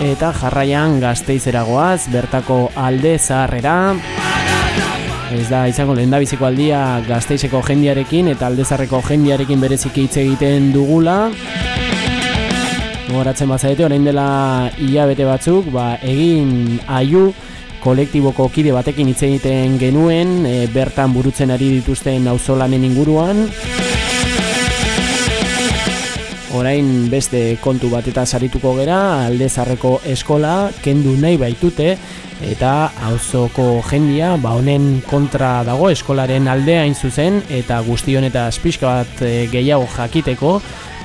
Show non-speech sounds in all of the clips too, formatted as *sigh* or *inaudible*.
eta jarraian gazteizeragoaz, bertako alde zaharrera. Ez da, izango lehen da biziko aldia gazteizeko jendiarekin eta aldezarreko jendiarekin berezik hitz egiten dugula. Goratzen bazaete, orain dela hilabete batzuk, ba, egin aiu kolektiboko kide batekin hitz egiten genuen, e, bertan burutzen ari dituzten auzolanen inguruan. Orain beste kontu bat eta sarituko gera, aldezarreko eskola kendu nahi baitute, eta auzoko jendia ba honen kontra dago eskolaren aldea hain zuzen eta guzti honetaz pixka bat e, gehiago jakiteko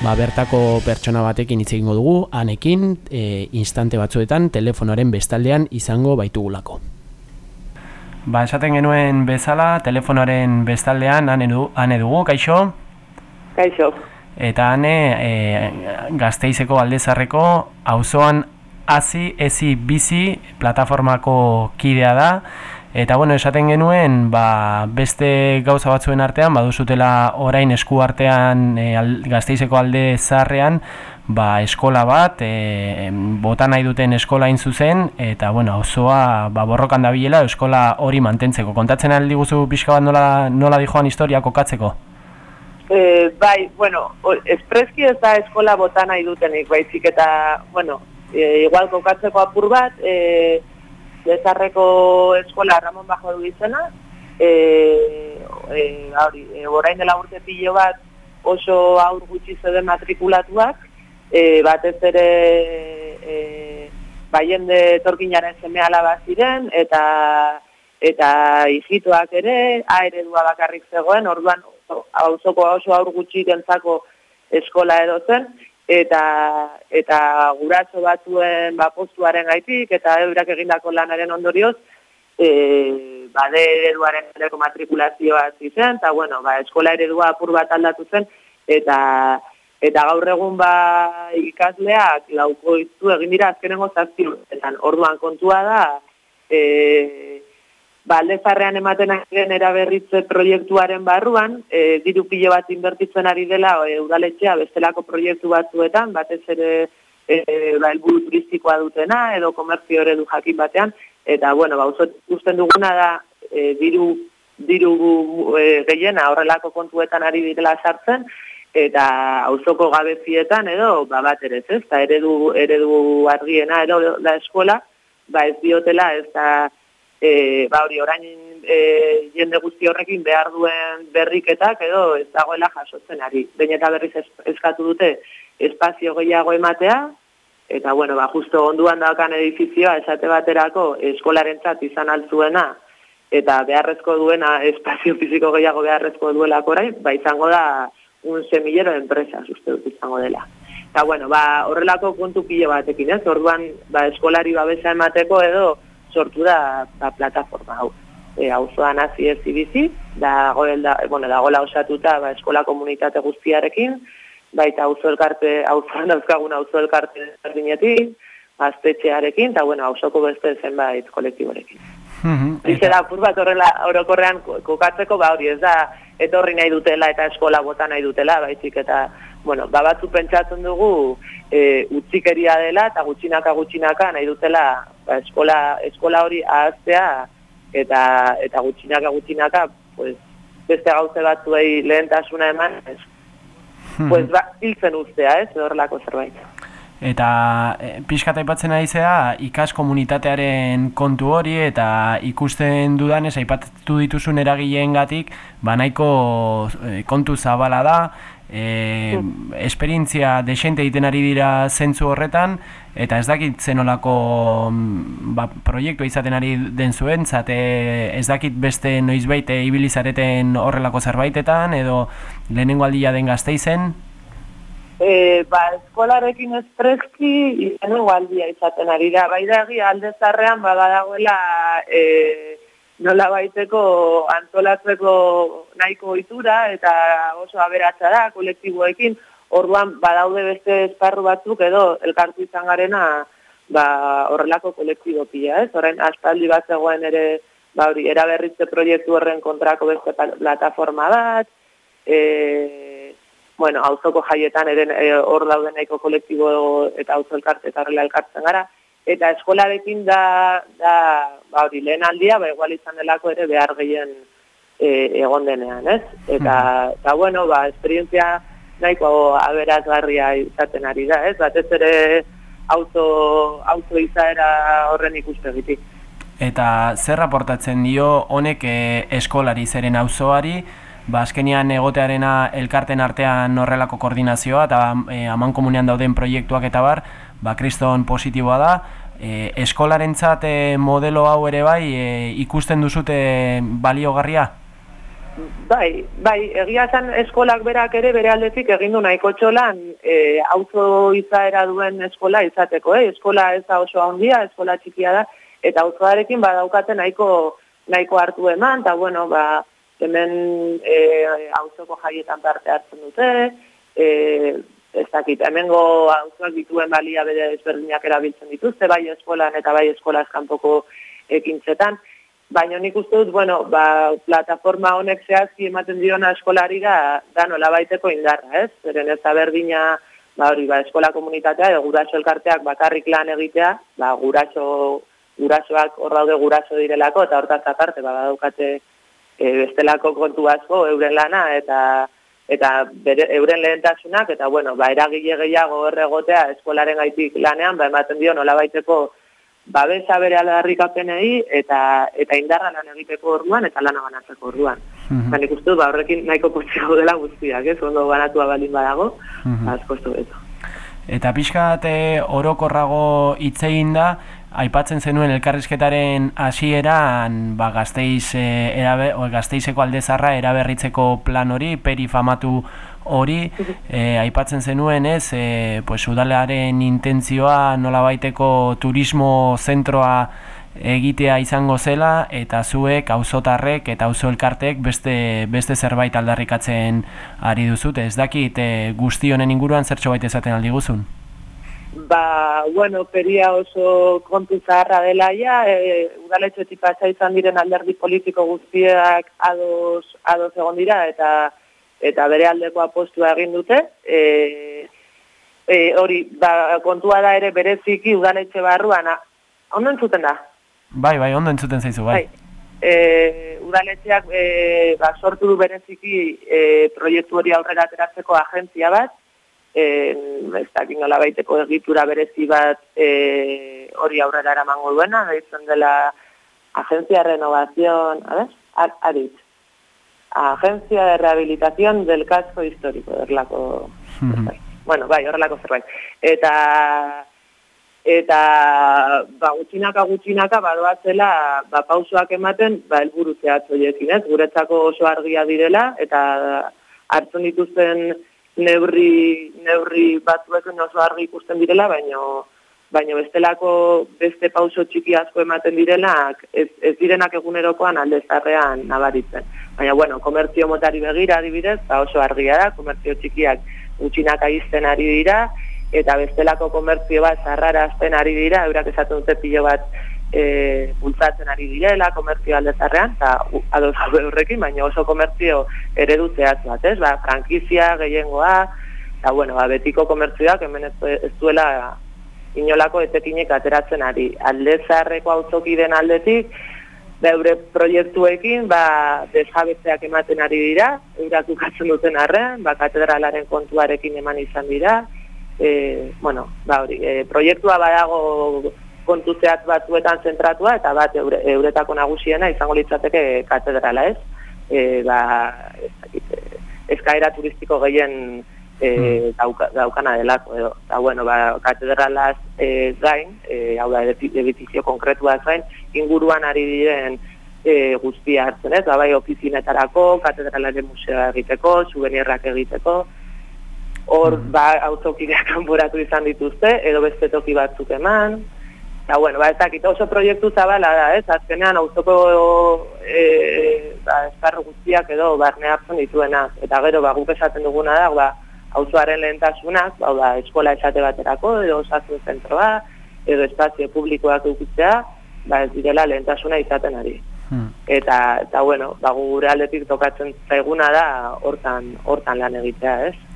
ba, bertako pertsona batekin hitz egingo dugu anekin e, instante batzuetan telefonoaren bestaldean izango baitugulako Ba, esaten genuen bezala, telefonoaren bestaldean ane, du, ane dugu, kaixo? Kaixo. Eta ane, e, gazteizeko aldezarreko, auzoan hasi ezi bizi plataformako kidea da. Eta bueno esaten genuen ba, beste gauza batzuen artean baduzutela orain esku artean e, gazteizeko alde zarrean ba, eskola bat e, bota nahi duten eskola in zuzen eta bueno osoa ba, borrokan dabilela eskola hori mantentzeko. Kontatzen aldi guzu pixka bat nola, nola dijoan historia kokatzeko E, bai, bueno, espreski ez da eskola bota nahi dutenik, baizik eta, bueno, e, igual kokatzeko apur bat, e, desarreko eskola Ramon Bajo du izena, e, e, hori, e, orain dela urte pilo bat oso aur gutxi zeuden matrikulatuak, e, batez ere e, baien de torkinaren seme alaba ziren, eta eta izituak ere, aeredua bakarrik zegoen, orduan auzoko oso aur gutxi dentzako eskola edo zen, eta eta guraso batzuen ba postuaren gaitik eta eurak egindako lanaren ondorioz e, bade ereduaren leko matrikulazioa zen eta bueno ba eskola eredua apur bat aldatu zen eta eta gaur egun ba ikasleak lauko itzu egin dira azkenengo 7 urteetan. Orduan kontua da e, ba, aldezarrean ematen ari eraberritze proiektuaren barruan, e, diru pilo bat inbertitzen ari dela e, udaletxea bestelako proiektu batzuetan, batez ere e, ba, elburu turistikoa dutena edo komerzio eredu jakin batean, eta bueno, ba, usten duguna da e, diru, diru e, gehiena horrelako kontuetan ari direla sartzen, eta auzoko gabezietan edo ba, bat ere ez, eta eredu, eredu argiena edo da eskola, ba ez diotela ez da e, ba hori orain e, jende guzti horrekin behar duen berriketak edo ez dagoela jasotzen ari. Behin eta berriz eskatu dute espazio gehiago ematea, eta bueno, ba, justo onduan daukan edifizioa esate baterako eskolarentzat izan altzuena, eta beharrezko duena espazio fiziko gehiago beharrezko duelako orain, ba izango da un semillero de empresas, uste dut izango dela. Eta bueno, ba, horrelako kontu pilo batekin, ez? Orduan, ba, eskolari babesa emateko edo, sortu da ba, plataforma hau. E, auzoan hasi ez bizi, da da, bueno, da gola osatuta ba, eskola komunitate guztiarekin, baita auzo elkarte, auzoan *laughs* dauzkagun auzo elkarte berdinetik, gaztetxearekin, eta bueno, auzoko beste zenbait kolektiborekin. Mm -hmm, da, bat horrela, orokorrean kokatzeko, ba hori ez da, etorri nahi dutela eta eskola bota nahi dutela, baizik eta, bueno, ba batzu pentsatzen dugu, e, utzikeria dela, eta gutxinaka gutxinaka nahi dutela ba, eskola, eskola hori ahaztea eta eta gutxinaka gutxinaka pues, beste gauze batzuei lehentasuna eman ez, hmm. pues, ba, hiltzen ustea ez, horrelako zerbait. Eta e, pixkata ipatzen ari zera, ikas komunitatearen kontu hori eta ikusten dudanez, aipatu dituzun eragileen gatik, ba nahiko e, kontu zabala da, e, esperientzia desente egiten ari dira zentzu horretan, eta ez dakit zenolako ba, proiektu izaten ari den zuen, zate ez dakit beste noizbait ibilizareten horrelako zerbaitetan, edo lehenengo aldia den gazte izen? E, ba, eskolarekin espreski, lehenengo aldia izaten ari da, bai da, alde zarrean, badadagoela, e, nola baiteko antolatzeko nahiko itura eta oso aberatsa da kolektiboekin, orduan badaude beste esparru batzuk edo elkartu izan garena ba, horrelako kolektibo pila, ez? Horren aspaldi bat zegoen ere ba, hori, eraberritze proiektu horren kontrako beste plataforma bat, e, bueno, auzoko jaietan ere e, hor e, dauden nahiko kolektibo eta auzo elkarte eta horrela elkartzen gara, eta eskolarekin da, da ba hori lehen aldia, ba igual izan delako ere behar gehien e, egon denean, ez? Eta, hmm. eta bueno, ba, esperientzia nahiko aberazgarria izaten ari da, ez? Batez ere auto, auto izaera horren ikustegitik. Eta zer raportatzen dio honek e, eskolari zeren auzoari, ba azkenian egotearena elkarten artean horrelako koordinazioa eta e, aman komunean dauden proiektuak eta bar, ba kriston positiboa da. E, eskolarentzat e, modelo hau ere bai e, ikusten duzute baliogarria? Bai, bai, egia zen eskolak berak ere bere aldetik egin du nahiko txolan e, auzo izaera duen eskola izateko, eh? eskola ez da oso handia, eskola txikia da, eta auzoarekin badaukaten nahiko nahiko hartu eman, eta bueno, ba, hemen e, auzoko jaietan parte hartzen dute, e, ez dakit, hemengo auzoak dituen balia bere ezberdinak erabiltzen dituzte, bai eskolan eta bai eskola eskanpoko ekintzetan, baina nik uste dut, bueno, ba, plataforma honek zehazki ematen diona eskolari da, da nola baiteko indarra, ez? Zeren ez berdina, ba, hori, ba, eskola komunitatea, edo guraso elkarteak bakarrik lan egitea, ba, guraso gurasoak hor daude guraso direlako eta hortaz aparte ba daukate e, bestelako kontu asko euren lana eta eta bere, euren lehentasunak eta bueno ba eragile gehiago hor egotea eskolaren gaitik lanean ba ematen dio nolabaiteko babesa bere aldarrikapenei eta eta indarra lan egiteko orduan eta lana banatzeko orduan. Mm -hmm. ba horrekin nahiko potziago dela guztiak, ez? Ondo banatua balin badago, mm -hmm. asko Eta pixkat orokorrago hitzein da, aipatzen zenuen elkarrizketaren hasieran ba, gazteiz, e, erabe, o, gazteizeko aldezarra eraberritzeko plan hori, peri famatu hori, e, aipatzen zenuen ez, e, pues, udalearen intentzioa nola baiteko turismo zentroa egitea izango zela eta zuek auzotarrek eta auzo elkartek beste, beste zerbait aldarrikatzen ari duzute. Ez dakit e, guzti honen inguruan zertxo baita esaten aldi guzun? Ba, bueno, peria oso kontu zaharra dela ja, e, udaletxetik pasa izan diren alderdi politiko guztiak ados, ados egon dira, eta eta bere aldeko apostua egin dute. E, e, hori, ba, kontua da ere bereziki udaletxe barruan, ondo entzuten da? Bai, bai, ondo entzuten zaizu, bai. bai. E, udaletxeak e, ba, sortu du bereziki e, proiektu hori aurrera ateratzeko agentzia bat, en, ez dakit nola baiteko egitura berezi bat e, hori aurrera eramango duena, da izan dela Agencia de Renovación, a ver, Arit, Agencia de Rehabilitación del Casco Histórico, erlako, bueno, bai, horrelako zerbait. Eta, eta, ba, gutxinaka, gutxinaka, badoatzela, ba, pausoak ematen, ba, elburu zehatzoiekin, ez, guretzako oso argia direla, eta hartzen dituzten, neurri, neurri batzuekin oso argi ikusten direla, baino baino bestelako beste pauso txiki asko ematen direnak, ez, ez direnak egunerokoan aldezarrean nabaritzen. Baina, bueno, komertzio motari begira adibidez, ba oso argia da, komertzio txikiak gutxinak aizten ari dira, eta bestelako komertzio bat zarrara azten ari dira, eurak esaten dute pilo bat e, bultzatzen ari direla, komertzio aldezarrean, eta ados horrekin, baina oso komertzio eredu zehatz bat, ez? Ba, frankizia, gehiengoa, eta bueno, ba, betiko komertzioak hemen ez, ez duela inolako etekinek ateratzen ari. Aldezarreko autoki den aldetik, beure ba, proiektuekin, ba, desjabetzeak ematen ari dira, eurak ukatzen duten arren, ba, katedralaren kontuarekin eman izan dira, e, bueno, ba, hori, e, proiektua badago kontu zehat batzuetan zentratua eta bat eure, euretako nagusiena izango litzateke katedrala ez. E, ba, eskaera turistiko gehien e, hmm. dauka, daukana delako. Edo. Eta bueno, ba, katedralaz e, gain, e, hau da, edifizio konkretua gain, inguruan ari diren e, guztia hartzen ez, ba, bai ofizinetarako, katedralaren musea egiteko, subenierrak egiteko, hor, mm. ba, autokideak kanboratu izan dituzte, edo beste toki batzuk eman, Eta, bueno, ba, ez dakit oso proiektu zabala da, ez? Azkenean, auzoko e, ba, eskarro guztiak edo barne hartzen dituena. Eta gero, ba, guk esaten duguna da, ba, auzoaren lehentasunak, ba, ba, eskola esate baterako, edo osasun zentroa, edo espazio publikoak eukitzea, ba, ez direla lehentasuna izaten ari. Hmm. Eta, eta, bueno, ba, gure aldetik tokatzen zaiguna da, hortan, hortan lan egitea, ez?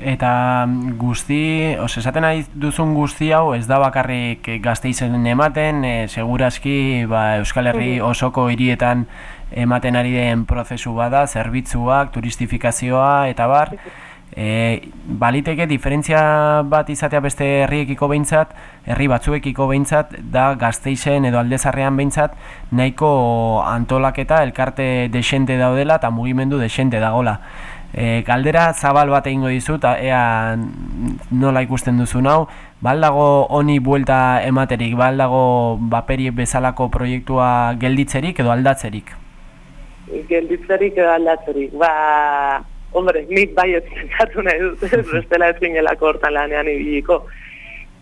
Eta guzti, os esaten ari duzun guzti hau ez da bakarrik gazteizen ematen, e, segurazki ba, Euskal Herri osoko hirietan ematen ari den prozesu bada, zerbitzuak, turistifikazioa eta bar. *laughs* E, baliteke diferentzia bat izatea beste herriekiko behintzat, herri batzuekiko behintzat, da gazteizen edo aldezarrean behintzat, nahiko antolaketa elkarte desente daudela eta mugimendu desente dagola. E, galdera zabal bat egingo dizut, ea nola ikusten duzu hau, baldago honi buelta ematerik, baldago baperi bezalako proiektua gelditzerik edo aldatzerik? Gelditzerik edo aldatzerik, ba, hombre, nik bai ez zentzatu nahi dut, *laughs* bestela ez ginelako hortan lanean ibiliko.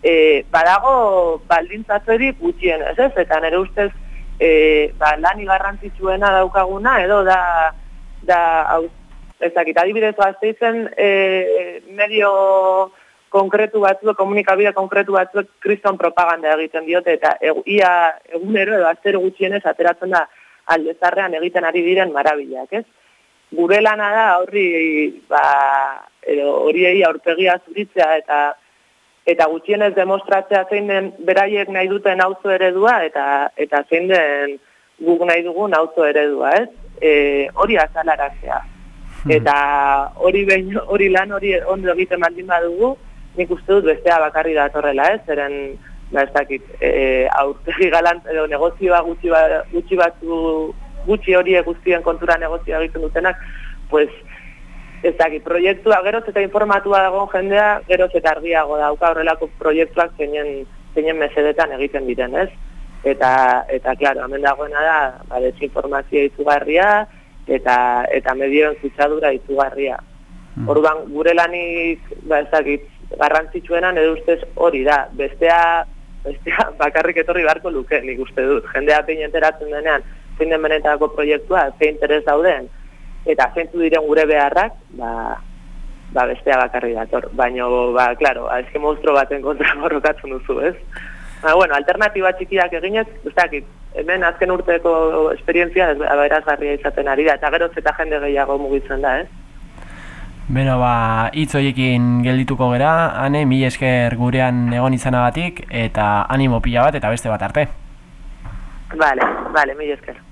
E, badago baldintzatzerik gutxien, ez ez, eta nire ustez, e, ba, lan igarrantzitsuena daukaguna, edo da, da, hau, ez dakit, adibidez bazteizen e, medio konkretu batzuek, komunikabide konkretu batzuek kriston propaganda egiten diote, eta e, ia egunero edo aztero gutxienez ateratzen da aldezarrean egiten ari diren marabilak, ez? Gure lana da horri ba, edo horiei aurpegia zuritzea eta eta gutxienez demostratzea zein den beraiek nahi duten auzo eredua eta eta zein den guk nahi dugun auzo eredua, ez? E, hori azalarazea. Hmm. eta hori behin hori lan hori ondo egiten baldin badugu nik uste dut bestea bakarri datorrela ez zeren ba ez dakit e, aurtegi galant edo negozioa gutxi, ba, gutxi batzu gutxi hori guztien kontura negozioa egiten dutenak pues ez dakit proiektua geroz eta informatua dagoen jendea geroz eta argiago dauka horrelako proiektuak zeinen zeinen mesedetan egiten diren ez eta eta claro hemen dagoena da ba desinformazioa izugarria eta eta medioen zutsadura izugarria. Hmm. Orduan gure lanik ba ezagik garrantzitsuenan edo ustez hori da. Bestea bestea *laughs* bakarrik etorri beharko luke nik uste dut. Jendea pein enteratzen denean zein den benetako proiektua, zein interes dauden eta zeintu diren gure beharrak, ba ba bestea bakarri dator. Baino ba claro, eske monstruo baten kontra *laughs* borrokatzen duzu, ez? Ba, bueno, alternatiba txikiak eginez, ustakit, hemen azken urteko esperientzia aberazgarria izaten ari da, eta geroz eta jende gehiago mugitzen da, eh? Beno, ba, hitz horiekin geldituko gera, ane, mi esker gurean egon izanagatik, eta animo pila bat, eta beste bat arte. Vale, vale, mi esker.